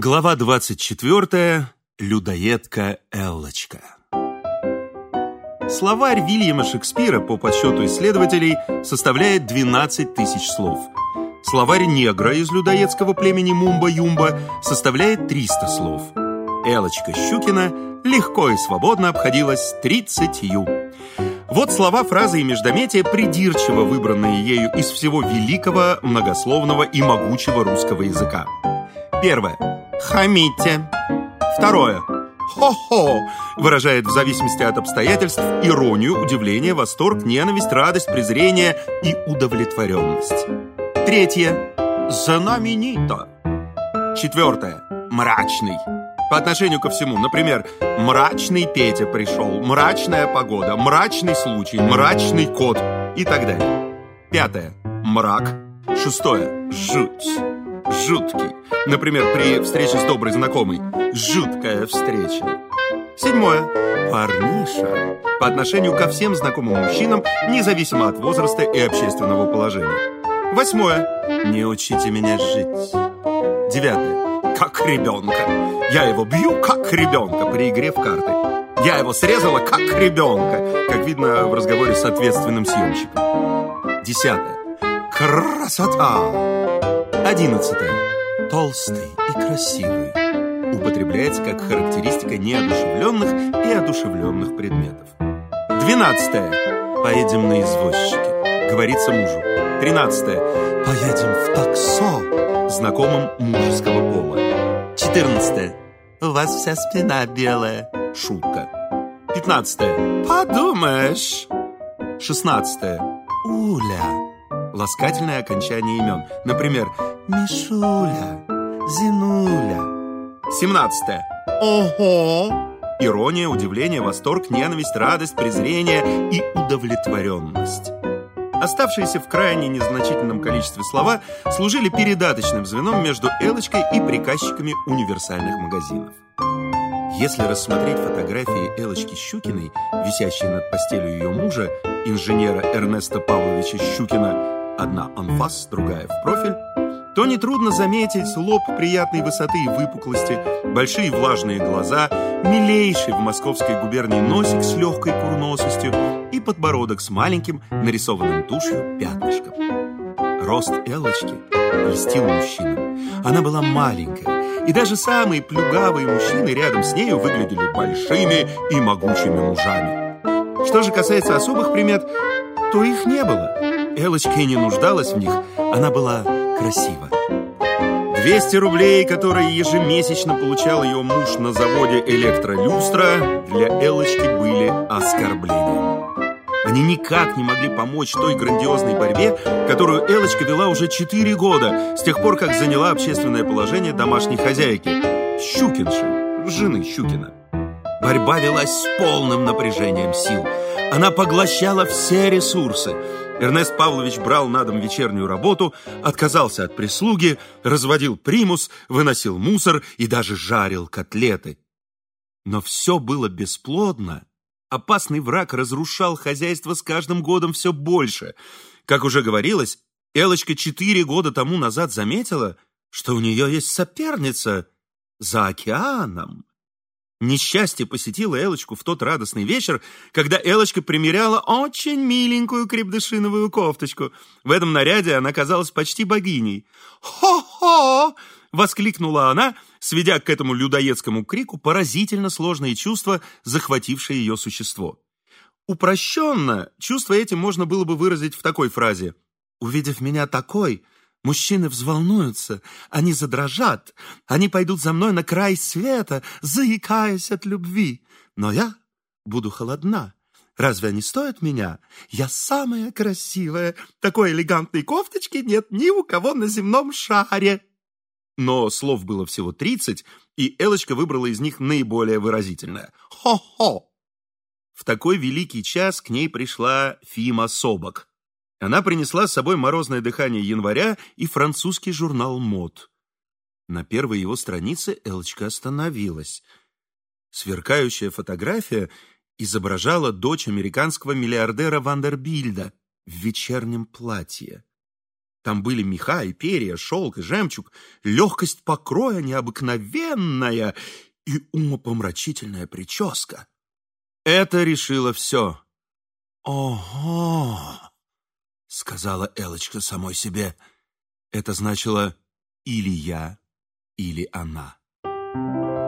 Глава 24. Людоедка Эллочка. Словарь Вильяма Шекспира, по подсчету исследователей, составляет 12 тысяч слов. Словарь негра из людоедского племени Мумба-Юмба составляет 300 слов. Эллочка Щукина легко и свободно обходилась 30 Вот слова, фразы и междометия, придирчиво выбранные ею из всего великого, многословного и могучего русского языка. Первое. Хамите. Второе. Хо-хо выражает в зависимости от обстоятельств иронию, удивление, восторг, ненависть, радость, презрение и удовлетворенность. Третье. Знаменито. Четвертое. Мрачный. По отношению ко всему, например, мрачный Петя пришел, мрачная погода, мрачный случай, мрачный кот и так далее. Пятое. Мрак. Шестое. Жуть. Жуткий. Например, при встрече с доброй знакомой. Жуткая встреча. Седьмое. Парниша. По отношению ко всем знакомым мужчинам, независимо от возраста и общественного положения. Восьмое. Не учите меня жить. Девятое. Как ребенка. Я его бью, как ребенка при игре в карты. Я его срезала, как ребенка. Как видно в разговоре с ответственным съемщиком. Десятое. Красота. Одиннадцатое. Толстый и красивый. Употребляется как характеристика неодушевленных и одушевленных предметов. Двенадцатое. Поедем на извозчике. Говорится мужу. Тринадцатое. Поедем в таксо. Знакомым мужеского пола. Четырнадцатое. У вас вся спина белая. Шутка. Пятнадцатое. Подумаешь. Шестнадцатое. Уля. Ласкательное окончание имен. Например, Мишуля, Зинуля. Семнадцатое. Ого! Ирония, удивление, восторг, ненависть, радость, презрение и удовлетворенность. Оставшиеся в крайне незначительном количестве слова служили передаточным звеном между Элочкой и приказчиками универсальных магазинов. Если рассмотреть фотографии Элочки Щукиной, висящие над постелью ее мужа, инженера Эрнеста Павловича Щукина, одна анфас, другая в профиль, то нетрудно заметить лоб приятной высоты и выпуклости, большие влажные глаза, милейший в московской губернии носик с легкой курносостью и подбородок с маленьким, нарисованным тушью пятнышком. Рост Элочки льстил мужчинам. Она была маленькая, и даже самые плюгавые мужчины рядом с нею выглядели большими и могучими мужами. Что же касается особых примет, то их не было. Элочка и не нуждалась в них, она была красива. 200 рублей, которые ежемесячно получал ее муж на заводе «Электролюстра», для Элочки были оскорблением. Они никак не могли помочь той грандиозной борьбе, которую Элочка вела уже 4 года, с тех пор, как заняла общественное положение домашней хозяйки, Щукинши, жены Щукина. Борьба велась с полным напряжением сил. Она поглощала все ресурсы. Эрнест Павлович брал на дом вечернюю работу, отказался от прислуги, разводил примус, выносил мусор и даже жарил котлеты. Но все было бесплодно. Опасный враг разрушал хозяйство с каждым годом все больше. Как уже говорилось, Элочка четыре года тому назад заметила, что у нее есть соперница за океаном. Несчастье посетило Элочку в тот радостный вечер, когда Элочка примеряла очень миленькую крепдышиновую кофточку. В этом наряде она казалась почти богиней. «Хо-хо!» — воскликнула она, сведя к этому людоедскому крику поразительно сложные чувства, захватившие ее существо. Упрощенно чувство этим можно было бы выразить в такой фразе. «Увидев меня такой, Мужчины взволнуются, они задрожат, они пойдут за мной на край света, заикаясь от любви. Но я буду холодна. Разве они стоят меня? Я самая красивая. Такой элегантной кофточки нет ни у кого на земном шаре. Но слов было всего тридцать, и Элочка выбрала из них наиболее выразительное. Хо-хо! В такой великий час к ней пришла Фима Собок. Она принесла с собой морозное дыхание января и французский журнал «Мод». На первой его странице Элочка остановилась. Сверкающая фотография изображала дочь американского миллиардера Вандербильда в вечернем платье. Там были меха и перья, шелк и жемчуг, легкость покроя необыкновенная и умопомрачительная прическа. Это решило все. «Ого!» — сказала Элочка самой себе. Это значило «или я, или она».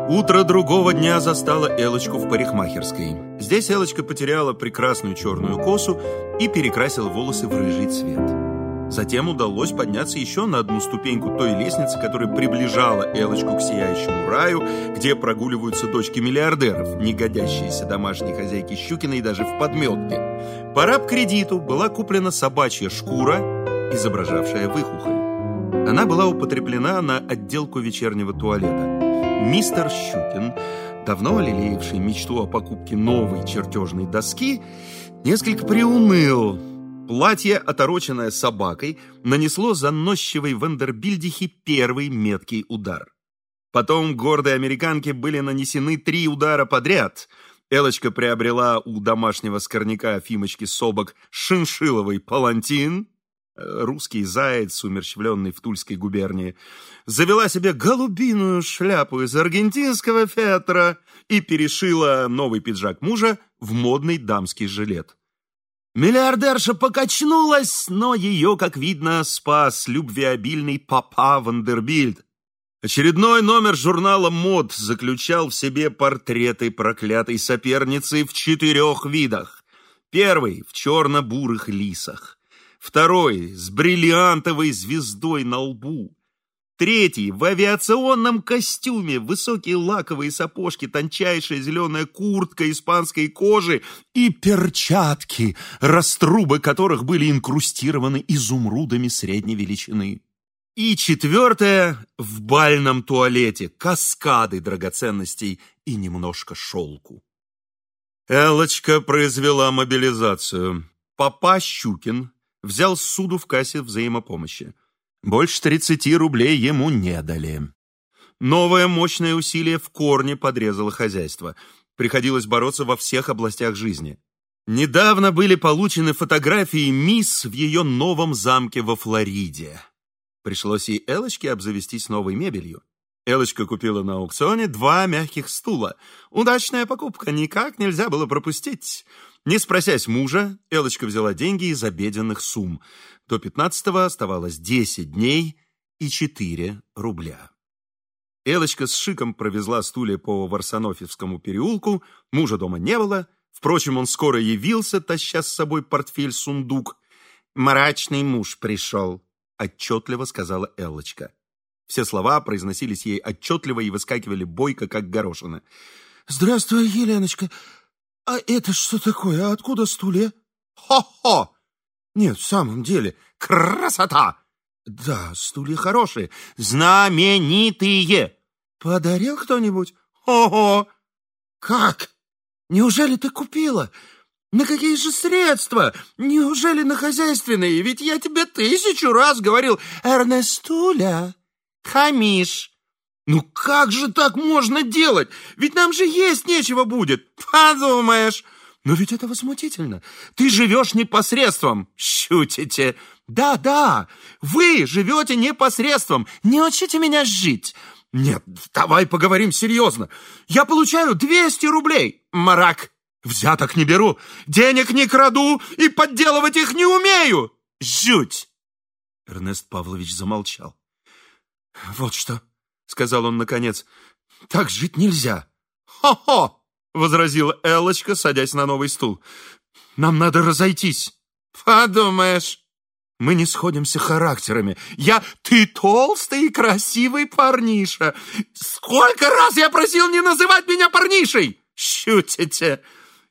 Утро другого дня застало Элочку в парикмахерской. Здесь Элочка потеряла прекрасную черную косу и перекрасила волосы в рыжий цвет. Затем удалось подняться еще на одну ступеньку той лестницы, которая приближала Элочку к сияющему раю, где прогуливаются дочки миллиардеров, не годящиеся домашней хозяйки Щукиной даже в подметке. По раб-кредиту была куплена собачья шкура, изображавшая выхухоль. Она была употреблена на отделку вечернего туалета. Мистер Щукин, давно лелеявший мечту о покупке новой чертежной доски, несколько приуныл, Платье, отороченное собакой, нанесло заносчивой Вандербильдихе первый меткий удар. Потом гордой американке были нанесены три удара подряд. Элочка приобрела у домашнего скорняка Фимочки Собок шиншиловый палантин, э, русский заяц, умерщвленный в Тульской губернии, завела себе голубиную шляпу из аргентинского фетра и перешила новый пиджак мужа в модный дамский жилет. Миллиардерша покачнулась, но ее, как видно, спас любвеобильный папа Вандербильд. Очередной номер журнала «Мод» заключал в себе портреты проклятой соперницы в четырех видах. Первый — в черно-бурых лисах. Второй — с бриллиантовой звездой на лбу. Третий в авиационном костюме, высокие лаковые сапожки, тончайшая зеленая куртка испанской кожи и перчатки, раструбы которых были инкрустированы изумрудами средней величины. И четвертое в бальном туалете, каскады драгоценностей и немножко шелку. Элочка произвела мобилизацию. Папа Щукин взял суду в кассе взаимопомощи. Больше 30 рублей ему не дали. Новое мощное усилие в корне подрезало хозяйство. Приходилось бороться во всех областях жизни. Недавно были получены фотографии мисс в ее новом замке во Флориде. Пришлось и Элочке обзавестись новой мебелью. Элочка купила на аукционе два мягких стула. Удачная покупка, никак нельзя было пропустить. Не спросясь мужа, Элочка взяла деньги из обеденных сумм. До 15-го оставалось 10 дней и 4 рубля. Элочка с шиком провезла стулья по Варсонофьевскому переулку, мужа дома не было, впрочем, он скоро явился, таща с собой портфель-сундук. «Мрачный муж пришел», — отчетливо сказала Элочка. Все слова произносились ей отчетливо и выскакивали бойко, как горошина. «Здравствуй, Еленочка. А это что такое? А откуда стулья?» «Хо-хо!» «Нет, в самом деле, красота!» «Да, стулья хорошие, знаменитые!» «Подарил кто-нибудь?» «Ого!» «Как? Неужели ты купила? На какие же средства? Неужели на хозяйственные? Ведь я тебе тысячу раз говорил, Эрнестуля, хамишь!» «Ну как же так можно делать? Ведь нам же есть нечего будет!» «Подумаешь!» Но ведь это возмутительно. Ты живешь непосредством. Шутите. Да-да, вы живете непосредством. Не учите меня жить. Нет, давай поговорим серьезно. Я получаю 200 рублей. Марак, взяток не беру, денег не краду и подделывать их не умею. Жуть. Эрнест Павлович замолчал. Вот что, сказал он наконец, так жить нельзя. Хо-хо! — возразила Эллочка, садясь на новый стул. «Нам надо разойтись». «Подумаешь». «Мы не сходимся характерами. Я... Ты толстый и красивый парниша. Сколько раз я просил не называть меня парнишей!» «Шутите!»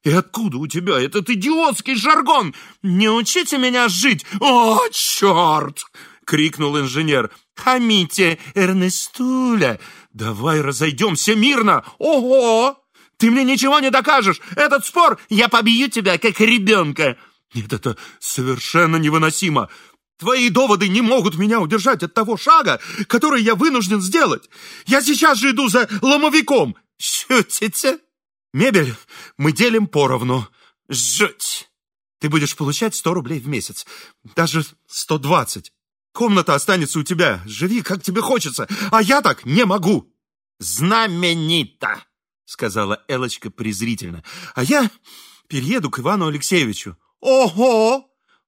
«И откуда у тебя этот идиотский жаргон? Не учите меня жить!» «О, черт!» — крикнул инженер. «Хамите, Эрнестуля! Давай разойдемся мирно!» «Ого!» Ты мне ничего не докажешь! Этот спор я побью тебя, как ребенка!» «Нет, это совершенно невыносимо! Твои доводы не могут меня удержать от того шага, который я вынужден сделать! Я сейчас же иду за ломовиком!» «Шутите?» «Мебель мы делим поровну. Жуть!» Ты будешь получать сто рублей в месяц, даже сто двадцать. Комната останется у тебя. Живи, как тебе хочется. А я так не могу. Знаменито, сказала Элочка презрительно. А я перееду к Ивану Алексеевичу. Ого!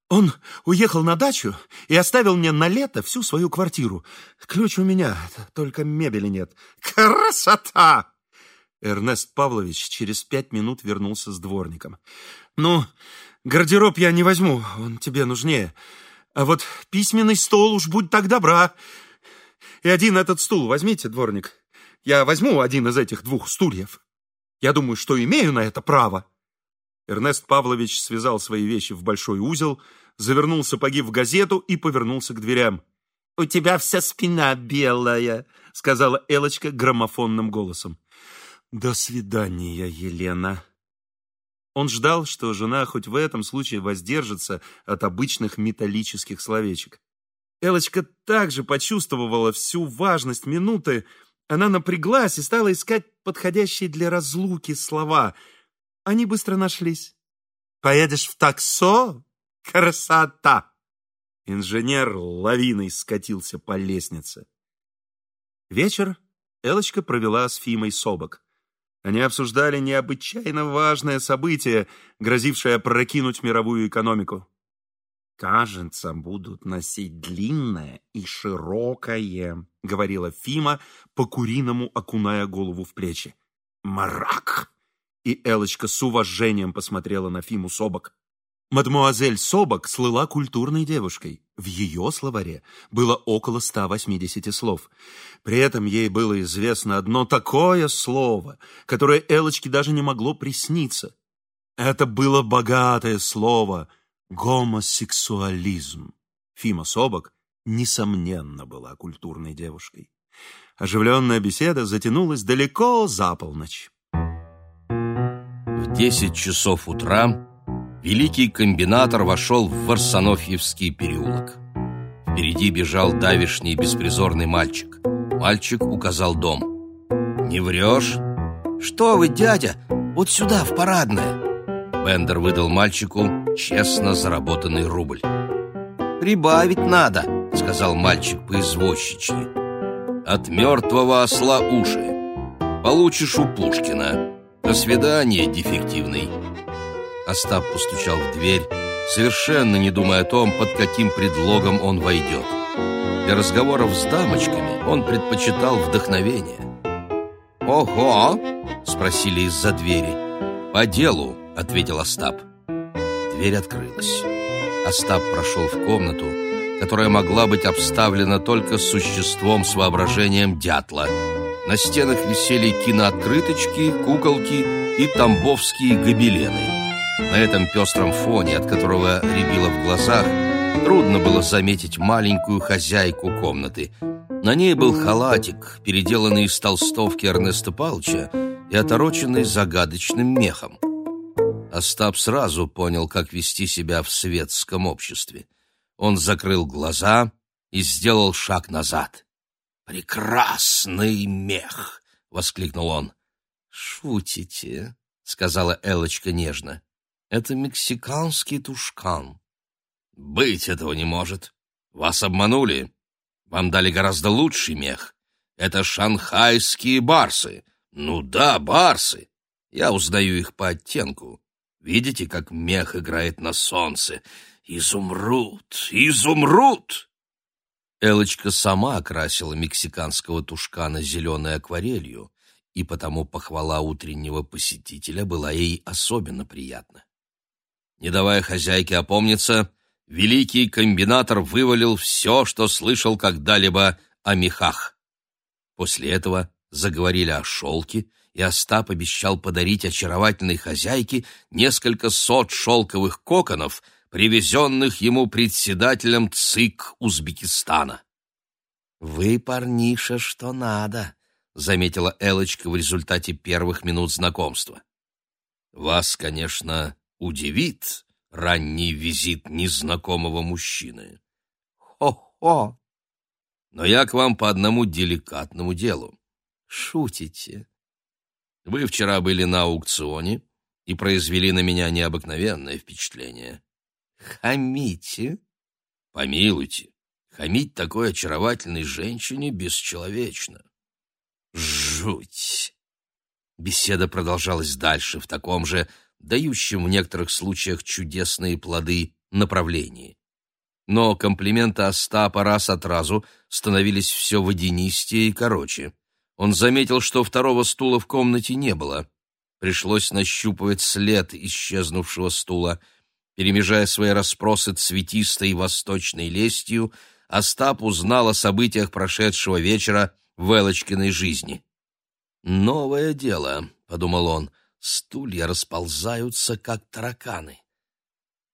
Он уехал на дачу и оставил мне на лето всю свою квартиру. Ключ у меня, только мебели нет. Красота! Эрнест Павлович через пять минут вернулся с дворником. «Ну, гардероб я не возьму, он тебе нужнее. А вот письменный стол уж будь так добра. И один этот стул возьмите, дворник. Я возьму один из этих двух стульев. Я думаю, что имею на это право». Эрнест Павлович связал свои вещи в большой узел, завернул сапоги в газету и повернулся к дверям. «У тебя вся спина белая», — сказала Элочка граммофонным голосом. «До свидания, Елена». Он ждал, что жена хоть в этом случае воздержится от обычных металлических словечек. Элочка также почувствовала всю важность минуты. Она напряглась и стала искать подходящие для разлуки слова. Они быстро нашлись. «Поедешь в таксо? Красота!» Инженер лавиной скатился по лестнице. Вечер Элочка провела с Фимой Собок. Они обсуждали необычайно важное событие, грозившее прокинуть мировую экономику. «Кажется, будут носить длинное и широкое», — говорила Фима, по-куриному окуная голову в плечи. «Мрак!» И Элочка с уважением посмотрела на Фиму Собок. Мадмуазель Собок слыла культурной девушкой. В ее словаре было около 180 слов. При этом ей было известно одно такое слово, которое Элочке даже не могло присниться. Это было богатое слово «гомосексуализм». Фима Собок, несомненно, была культурной девушкой. Оживленная беседа затянулась далеко за полночь. В десять часов утра великий комбинатор вошел в Варсонофьевский переулок. Впереди бежал давишний беспризорный мальчик. Мальчик указал дом. «Не врешь?» «Что вы, дядя? Вот сюда, в парадное!» Бендер выдал мальчику честно заработанный рубль. «Прибавить надо», — сказал мальчик по извозчичьи. «От мертвого осла уши. Получишь у Пушкина. До свидания, дефективный». Остап постучал в дверь, совершенно не думая о том, под каким предлогом он войдет. Для разговоров с дамочками он предпочитал вдохновение. «Ого!» — спросили из-за двери. «По делу», — ответил Остап. Дверь открылась. Остап прошел в комнату, которая могла быть обставлена только существом с воображением дятла. На стенах висели кинооткрыточки, куколки и тамбовские гобелены. На этом пестром фоне, от которого рябило в глазах, трудно было заметить маленькую хозяйку комнаты. На ней был халатик, переделанный из толстовки Эрнеста Палча и отороченный загадочным мехом. Остап сразу понял, как вести себя в светском обществе. Он закрыл глаза и сделал шаг назад. «Прекрасный мех!» — воскликнул он. «Шутите?» — сказала Элочка нежно. Это мексиканский тушкан. Быть этого не может. Вас обманули. Вам дали гораздо лучший мех. Это шанхайские барсы. Ну да, барсы. Я узнаю их по оттенку. Видите, как мех играет на солнце? Изумруд! Изумруд! Элочка сама окрасила мексиканского тушкана зеленой акварелью, и потому похвала утреннего посетителя была ей особенно приятна. Не давая хозяйке опомниться, великий комбинатор вывалил все, что слышал когда-либо о мехах. После этого заговорили о шелке, и Остап обещал подарить очаровательной хозяйке несколько сот шелковых коконов, привезенных ему председателем ЦИК Узбекистана. «Вы, парниша, что надо», — заметила Элочка в результате первых минут знакомства. «Вас, конечно, удивит ранний визит незнакомого мужчины. Хо-хо! Но я к вам по одному деликатному делу. Шутите. Вы вчера были на аукционе и произвели на меня необыкновенное впечатление. Хамите? Помилуйте. Хамить такой очаровательной женщине бесчеловечно. Жуть! Беседа продолжалась дальше в таком же, дающем в некоторых случаях чудесные плоды, направлении. Но комплименты Остапа раз от разу становились все водянистее и короче. Он заметил, что второго стула в комнате не было. Пришлось нащупывать след исчезнувшего стула. Перемежая свои расспросы цветистой восточной лестью, Остап узнал о событиях прошедшего вечера в Элочкиной жизни. «Новое дело», — подумал он, — «стулья расползаются, как тараканы».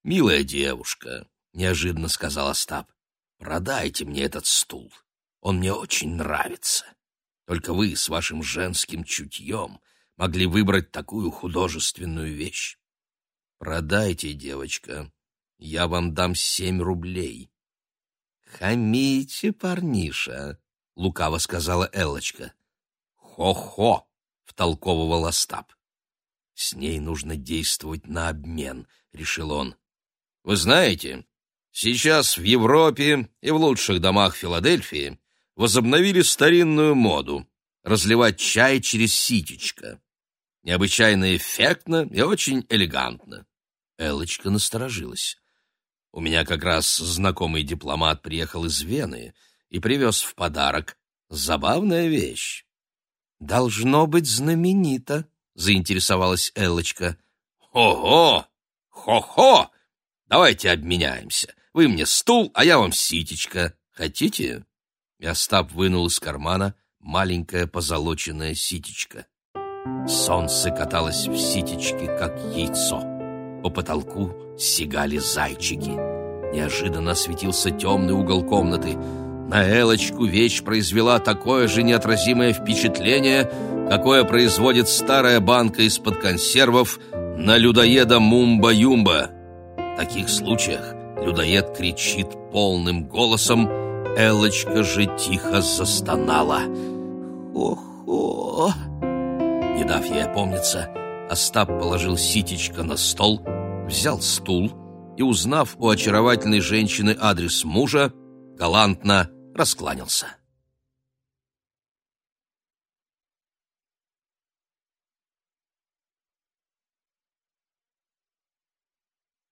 «Милая девушка», — неожиданно сказал Остап, — «продайте мне этот стул. Он мне очень нравится. Только вы с вашим женским чутьем могли выбрать такую художественную вещь. Продайте, девочка, я вам дам семь рублей». «Хамите, парниша», — лукаво сказала Эллочка. «Хо-хо!» — втолковывал Остап. «С ней нужно действовать на обмен», — решил он. «Вы знаете, сейчас в Европе и в лучших домах Филадельфии возобновили старинную моду — разливать чай через ситечко. Необычайно эффектно и очень элегантно». Элочка насторожилась. У меня как раз знакомый дипломат приехал из Вены и привез в подарок. Забавная вещь. «Должно быть знаменито», — заинтересовалась Эллочка. «Ого! Хо-хо! Давайте обменяемся. Вы мне стул, а я вам ситечка. Хотите?» И Остап вынул из кармана маленькое позолоченное ситечко. Солнце каталось в ситечке, как яйцо. По потолку сигали зайчики. Неожиданно осветился темный угол комнаты. На Элочку вещь произвела такое же неотразимое впечатление, какое производит старая банка из-под консервов на людоеда Мумба-Юмба. В таких случаях людоед кричит полным голосом, Элочка же тихо застонала. «Ох-ох!» Не дав ей опомниться, Остап положил ситечко на стол, взял стул и, узнав у очаровательной женщины адрес мужа, галантно раскланялся.